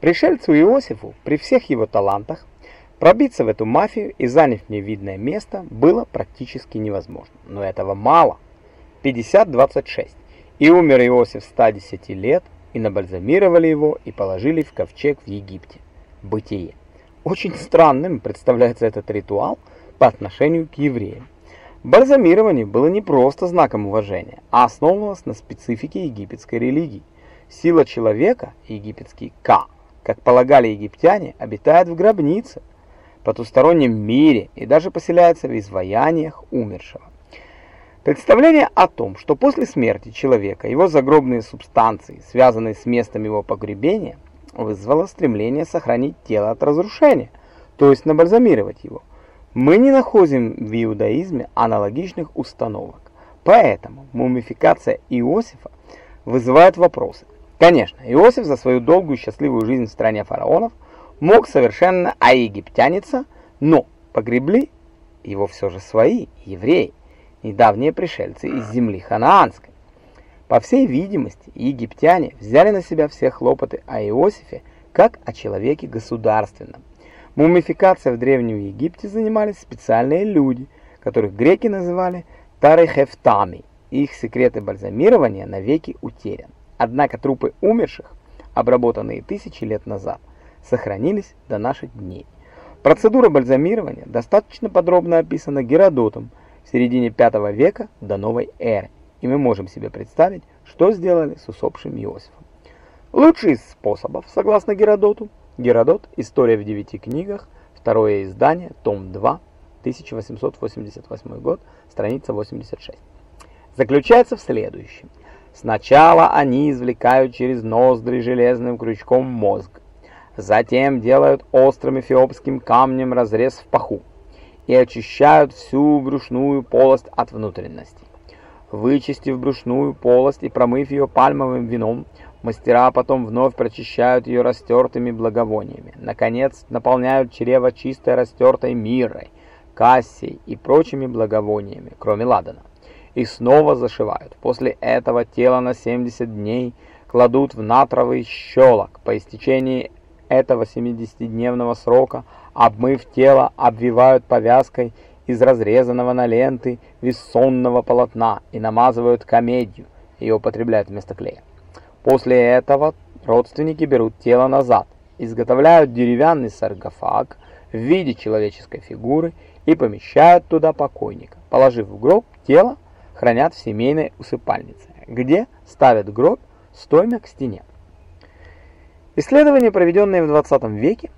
Пришельцу Иосифу при всех его талантах пробиться в эту мафию и занять в ней видное место было практически невозможно. Но этого мало. 50-26. И умер Иосиф 110 лет, и набальзамировали его и положили в ковчег в Египте. Бытие. Очень странным представляется этот ритуал по отношению к евреям. Бальзамирование было не просто знаком уважения, а основывалось на специфике египетской религии. Сила человека, египетский Ка, как полагали египтяне, обитает в гробнице, потустороннем мире и даже поселяется в изваяниях умершего. Представление о том, что после смерти человека его загробные субстанции, связанные с местом его погребения, вызвало стремление сохранить тело от разрушения, то есть набальзамировать его. Мы не находим в иудаизме аналогичных установок. Поэтому мумификация Иосифа вызывает вопросы. Конечно, Иосиф за свою долгую счастливую жизнь в стране фараонов мог совершенно аегиптяниться, но погребли его все же свои, евреи, недавние пришельцы из земли ханаанской. По всей видимости, египтяне взяли на себя все хлопоты о Иосифе, как о человеке государственном. Мумификацией в Древнем Египте занимались специальные люди, которых греки называли тарехефтами. Их секреты бальзамирования навеки утеряны. Однако трупы умерших, обработанные тысячи лет назад, сохранились до наших дней. Процедура бальзамирования достаточно подробно описана Геродотом в середине V века до новой эры и мы можем себе представить, что сделали с усопшим Иосифом. Лучший из способов, согласно Геродоту, Геродот, История в девяти книгах, второе издание, том 2, 1888 год, страница 86. Заключается в следующем. Сначала они извлекают через ноздри железным крючком мозг, затем делают острым эфиопским камнем разрез в паху и очищают всю брюшную полость от внутренностей. Вычистив брюшную полость и промыв ее пальмовым вином, мастера потом вновь прочищают ее растертыми благовониями. Наконец, наполняют чрево чистой растертой мирой, кассией и прочими благовониями, кроме ладана. И снова зашивают. После этого тело на 70 дней кладут в натровый щелок. По истечении этого 70-дневного срока, обмыв тело, обвивают повязкой из разрезанного на ленты вессонного полотна и намазывают комедию, и употребляют вместо клея. После этого родственники берут тело назад, изготовляют деревянный саркофаг в виде человеческой фигуры и помещают туда покойника. Положив в гроб, тело хранят в семейной усыпальнице, где ставят гроб стоймя к стене. Исследования, проведенные в 20 веке,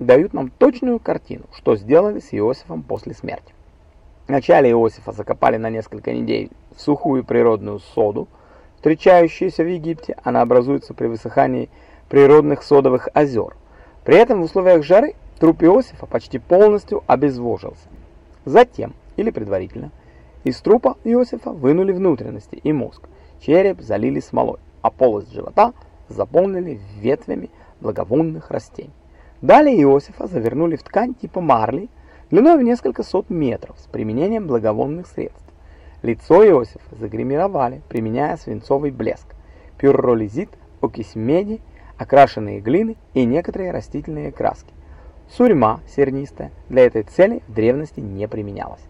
дают нам точную картину, что сделали с Иосифом после смерти. Вначале Иосифа закопали на несколько недель в сухую природную соду, встречающуюся в Египте, она образуется при высыхании природных содовых озер. При этом в условиях жары труп Иосифа почти полностью обезвожился. Затем, или предварительно, из трупа Иосифа вынули внутренности и мозг, череп залили смолой, а полость живота заполнили ветвями благовонных растений. Далее Иосифа завернули в ткань типа марли, длиной в несколько сот метров с применением благовонных средств. Лицо Иосифа загримировали, применяя свинцовый блеск, пюрролизит, окись меди, окрашенные глины и некоторые растительные краски. Сурьма сернистая для этой цели в древности не применялась.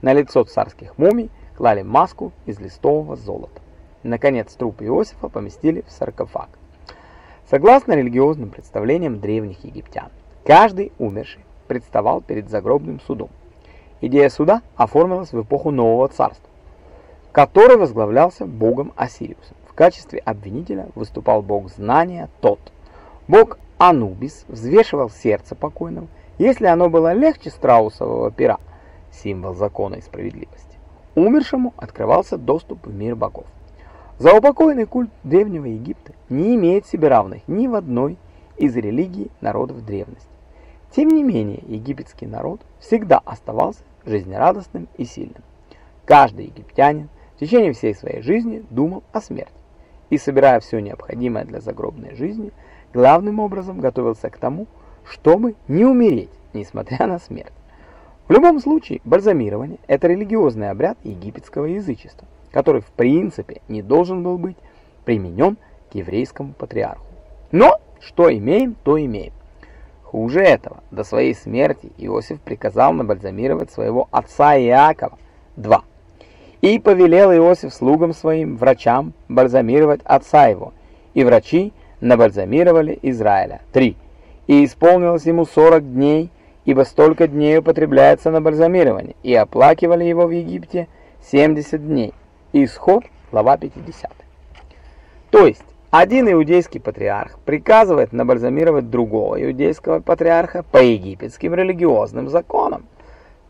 На лицо царских мумий клали маску из листового золота. Наконец, труп Иосифа поместили в саркофаг. Согласно религиозным представлениям древних египтян, каждый умерший представал перед загробным судом. Идея суда оформилась в эпоху Нового Царства, который возглавлялся богом Осириусом. В качестве обвинителя выступал бог знания Тот. Бог Анубис взвешивал сердце покойного, если оно было легче страусового пера, символ закона и справедливости. Умершему открывался доступ в мир богов. Заупокойный культ Древнего Египта не имеет себе равных ни в одной из религий народов древности. Тем не менее, египетский народ всегда оставался жизнерадостным и сильным. Каждый египтянин в течение всей своей жизни думал о смерти и, собирая все необходимое для загробной жизни, главным образом готовился к тому, чтобы не умереть, несмотря на смерть. В любом случае, бальзамирование – это религиозный обряд египетского язычества, который в принципе не должен был быть применен к еврейскому патриарху. Но Что имеем, то имеем. Хуже этого, до своей смерти Иосиф приказал набальзамировать своего отца Иакова. 2. И повелел Иосиф слугам своим, врачам, бальзамировать отца его, и врачи набальзамировали Израиля. 3. И исполнилось ему 40 дней, ибо столько дней употребляется на бальзамирование, и оплакивали его в Египте 70 дней. Исход, глава 50. То есть, один иудейский патриарх приказывает набальзамировать другого иудейского патриарха по египетским религиозным законам.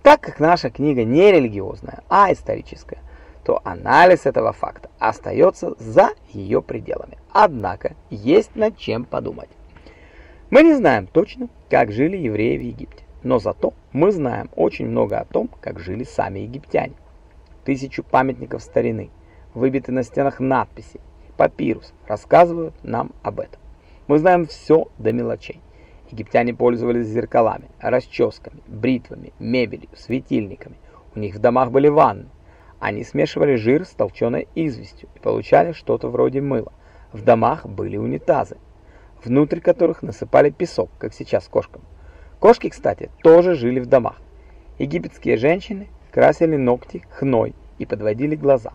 Так как наша книга не религиозная, а историческая, то анализ этого факта остается за ее пределами. Однако есть над чем подумать. Мы не знаем точно, как жили евреи в Египте, но зато мы знаем очень много о том, как жили сами египтяне. Тысячу памятников старины, выбиты на стенах надписи, Папирус рассказывают нам об этом. Мы знаем все до мелочей. Египтяне пользовались зеркалами, расческами, бритвами, мебелью, светильниками. У них в домах были ванны. Они смешивали жир с толченой известью и получали что-то вроде мыла. В домах были унитазы, внутрь которых насыпали песок, как сейчас кошкам. Кошки, кстати, тоже жили в домах. Египетские женщины красили ногти хной и подводили глаза.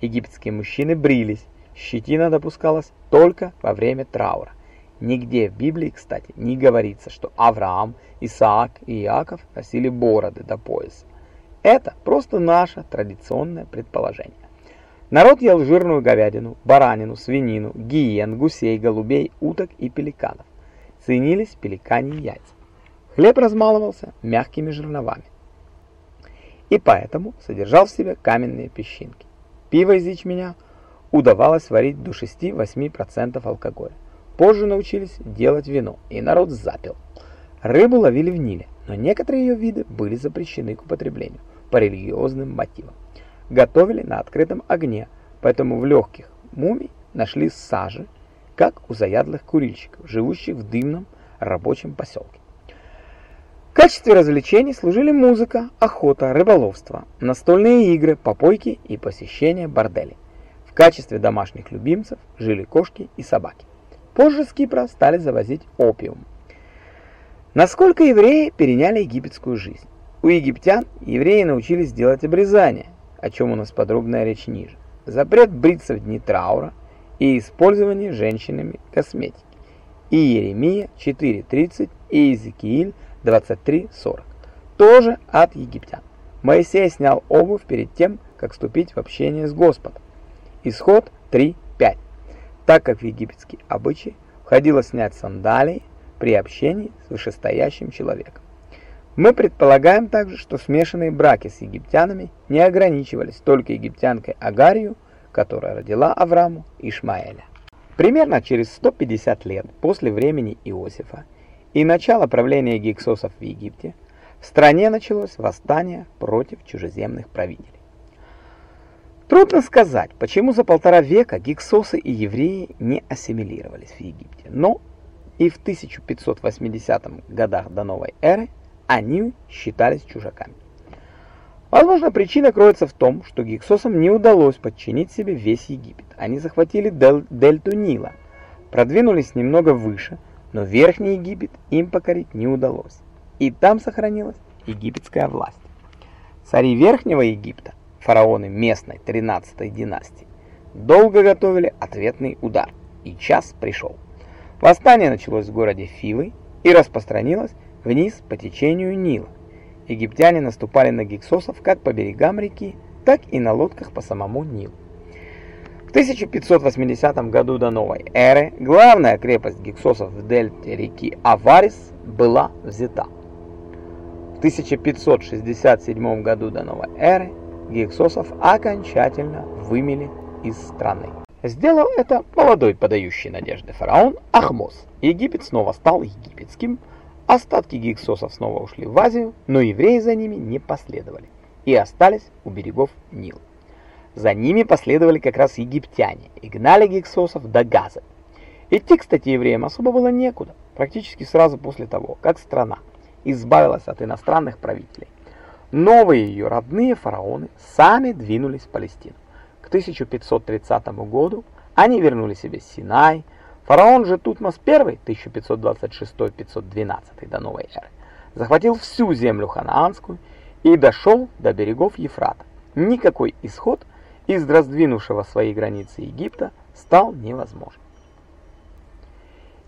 Египетские мужчины брились, Щетина допускалась только во время траура. Нигде в Библии, кстати, не говорится, что Авраам, Исаак и Иаков носили бороды до пояса. Это просто наше традиционное предположение. Народ ел жирную говядину, баранину, свинину, гиен, гусей, голубей, уток и пеликанов. Ценились пеликаньи яйца. Хлеб размалывался мягкими жерновами. И поэтому содержал в себе каменные песчинки. Пиво из ячменя – удавалось варить до 6-8% алкоголя. Позже научились делать вино, и народ запил. Рыбу ловили в Ниле, но некоторые ее виды были запрещены к употреблению по религиозным мотивам. Готовили на открытом огне, поэтому в легких мумий нашли сажи, как у заядлых курильщиков, живущих в дымном рабочем поселке. В качестве развлечений служили музыка, охота, рыболовство, настольные игры, попойки и посещение борделей. В качестве домашних любимцев жили кошки и собаки. Позже с Кипра стали завозить опиум. Насколько евреи переняли египетскую жизнь? У египтян евреи научились делать обрезание, о чем у нас подробная речь ниже. Запрет бриться в дни траура и использование женщинами косметики. И Еремия 4.30 и Иезекииль 23.40. Тоже от египтян. Моисей снял обувь перед тем, как вступить в общение с Господом. Исход 3.5. Так как в египетский обычай входило снять сандалии при общении с вышестоящим человеком. Мы предполагаем также, что смешанные браки с египтянами не ограничивались только египтянкой Агарию, которая родила Аврааму Ишмаэля. Примерно через 150 лет после времени Иосифа и начала правления гиксосов в Египте в стране началось восстание против чужеземных правителей. Трудно сказать, почему за полтора века гиксосы и евреи не ассимилировались в Египте, но и в 1580 годах до новой эры они считались чужаками. Возможно, причина кроется в том, что гиксосам не удалось подчинить себе весь Египет. Они захватили дель дельту Нила, продвинулись немного выше, но Верхний Египет им покорить не удалось. И там сохранилась египетская власть. Цари Верхнего Египта фараоны местной 13-й династии, долго готовили ответный удар, и час пришел. Восстание началось в городе Фивы и распространилось вниз по течению Нила. Египтяне наступали на гиксосов как по берегам реки, так и на лодках по самому Нилу. В 1580 году до новой эры главная крепость гиксосов в дельте реки Аварис была взята. В 1567 году до новой эры гексосов окончательно вымели из страны. Сделал это молодой подающий надежды фараон Ахмос. Египет снова стал египетским, остатки гексосов снова ушли в Азию, но евреи за ними не последовали и остались у берегов Нила. За ними последовали как раз египтяне и гнали гексосов до Газа. Идти, кстати, евреям особо было некуда, практически сразу после того, как страна избавилась от иностранных правителей. Новые ее родные фараоны сами двинулись в Палестину. К 1530 году они вернули себе Синай, Фараон же Тутмос I 1526-512 до новой эры захватил всю землю ханаанскую и дошел до берегов Ефрата. Никакой исход из раздвинувшего свои границы Египта стал невозможен.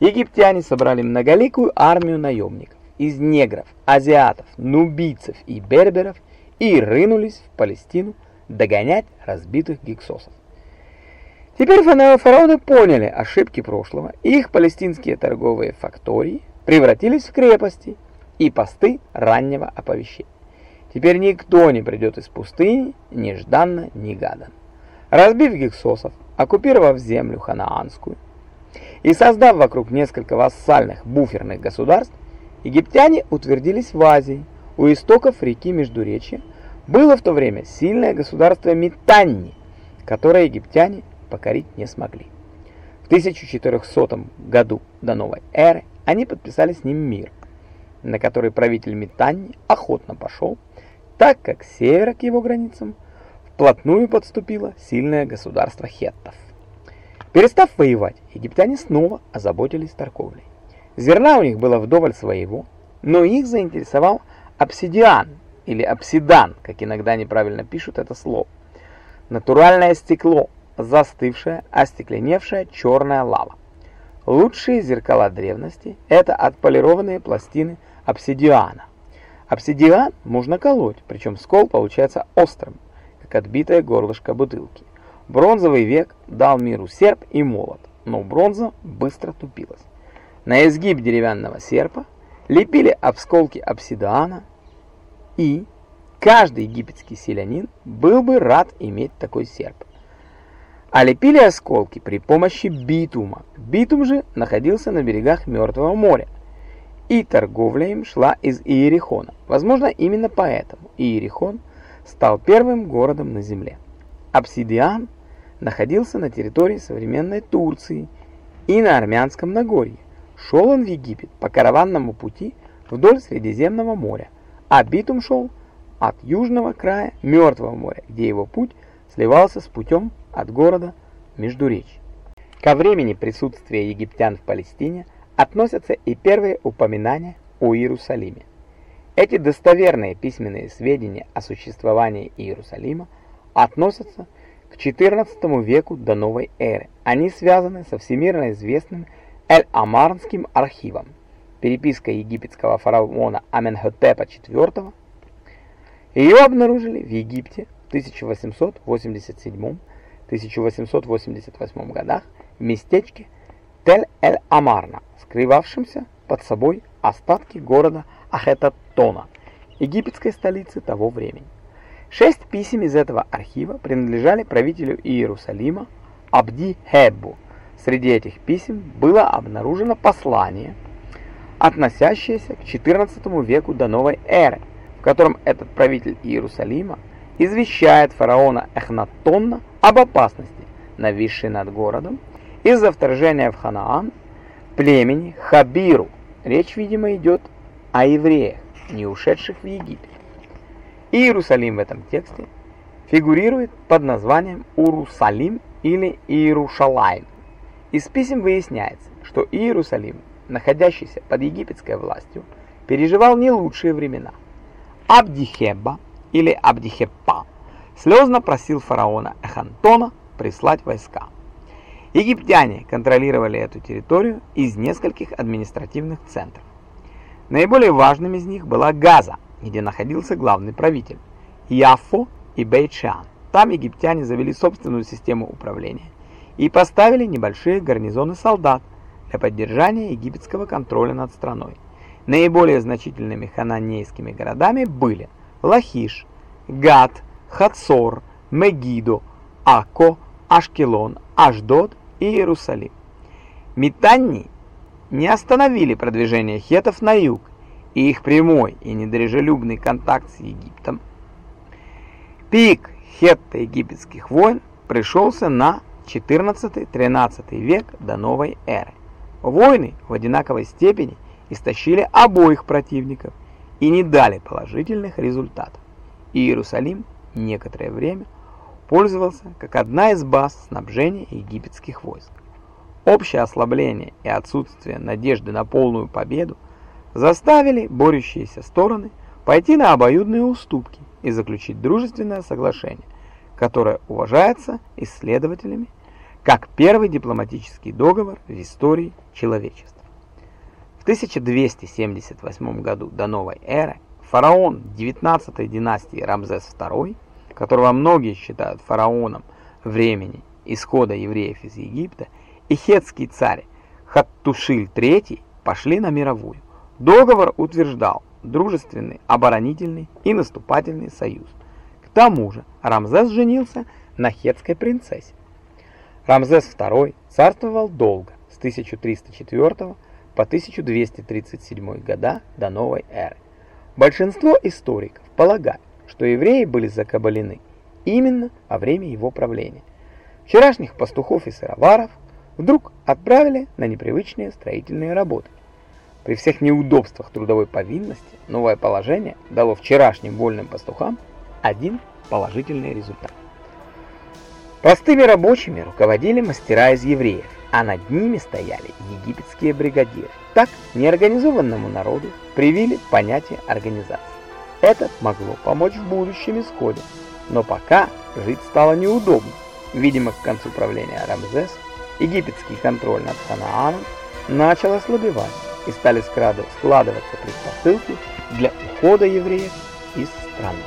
Египтяне собрали многоликую армию наемников из негров, азиатов, нубийцев и берберов и рынулись в Палестину догонять разбитых гиксосов. Теперь фараоны поняли ошибки прошлого, и их палестинские торговые фактории превратились в крепости и посты раннего оповещения. Теперь никто не придет из пустыни нежданно-негаданно. Разбив гиксосов, оккупировав землю ханаанскую и создав вокруг несколько вассальных буферных государств, египтяне утвердились в Азии, у истоков реки Междуречья, было в то время сильное государство Митанни, которое египтяне покорить не смогли. В 1400 году до новой эры они подписали с ним мир, на который правитель Митанни охотно пошел, так как с севера к его границам вплотную подступило сильное государство хеттов. Перестав воевать, египтяне снова озаботились торговлей. Зерна у них было вдоволь своего, но их заинтересовал обсидиан или обсидан, как иногда неправильно пишут это слово. Натуральное стекло, застывшая, остекленевшая черная лава. Лучшие зеркала древности – это отполированные пластины обсидиана. Обсидиан можно колоть, причем скол получается острым, как отбитое горлышко бутылки. Бронзовый век дал миру серп и молот, но бронза быстро тупилась. На изгиб деревянного серпа лепили обсколки обсидиана, и каждый египетский селянин был бы рад иметь такой серп а лепили осколки при помощи битума. Битум же находился на берегах Мертвого моря, и торговля им шла из Иерихона. Возможно, именно поэтому Иерихон стал первым городом на земле. Обсидиан находился на территории современной Турции и на Армянском Нагорье. Шел он в Египет по караванному пути вдоль Средиземного моря, а битум шел от южного края Мертвого моря, где его путь сливался с путем от города Междуречь. Ко времени присутствия египтян в Палестине относятся и первые упоминания о Иерусалиме. Эти достоверные письменные сведения о существовании Иерусалима относятся к XIV веку до новой эры. Они связаны со всемирно известным Эль-Амарнским архивом. Переписка египетского фараона Аменхотепа IV. Ее обнаружили в Египте в 1887 1888 годах в местечке Тель-эль-Амарна, скрывавшемся под собой остатки города Ахетатона, египетской столицы того времени. Шесть писем из этого архива принадлежали правителю Иерусалима Абди-Хеббу. Среди этих писем было обнаружено послание, относящееся к XIV веку до новой эры, в котором этот правитель Иерусалима извещает фараона Эхнатонна об опасности, нависшей над городом, из-за вторжения в Ханаан племени Хабиру. Речь, видимо, идет о евреях, не ушедших в Египет. Иерусалим в этом тексте фигурирует под названием Урусалим или Иерушалайм. Из писем выясняется, что Иерусалим, находящийся под египетской властью, переживал не лучшие времена. Абдихеба или Абдихеппа, слезно просил фараона Эхантона прислать войска. Египтяне контролировали эту территорию из нескольких административных центров. Наиболее важным из них была Газа, где находился главный правитель, Яффо и Бейчан. Там египтяне завели собственную систему управления и поставили небольшие гарнизоны солдат для поддержания египетского контроля над страной. Наиболее значительными хананейскими городами были – Лахиш, Гат, Хацор, Мегидо, Ако, Ашкелон, Ашдод Иерусалим. Митанни не остановили продвижение хетов на юг, и их прямой и недружелюбный контакт с Египтом. Пик хетто-египетских войн пришелся на 14-13 век до новой эры. Войны в одинаковой степени истощили обоих противников, и не дали положительных результатов. Иерусалим некоторое время пользовался как одна из баз снабжения египетских войск. Общее ослабление и отсутствие надежды на полную победу заставили борющиеся стороны пойти на обоюдные уступки и заключить дружественное соглашение, которое уважается исследователями как первый дипломатический договор в истории человечества. В 1278 году до новой эры фараон 19 династии Рамзес II, которого многие считают фараоном времени исхода евреев из Египта, и хетский царь Хаттушиль III пошли на мировую. Договор утверждал дружественный, оборонительный и наступательный союз. К тому же Рамзес женился на хетской принцессе. Рамзес II царствовал долго, с 1304 по 1237 года до новой эры. Большинство историков полагают, что евреи были закабалены именно во время его правления. Вчерашних пастухов и сыроваров вдруг отправили на непривычные строительные работы. При всех неудобствах трудовой повинности новое положение дало вчерашним вольным пастухам один положительный результат. Простыми рабочими руководили мастера из евреев, а над ними стояли египетские бригадиры. Так неорганизованному народу привили понятие организации. Это могло помочь в будущем исходе, но пока жить стало неудобно. Видимо, к концу правления Рамзеса египетский контроль над Ханааном начал ослабевать и стали складываться предпосылки для ухода евреев из страны.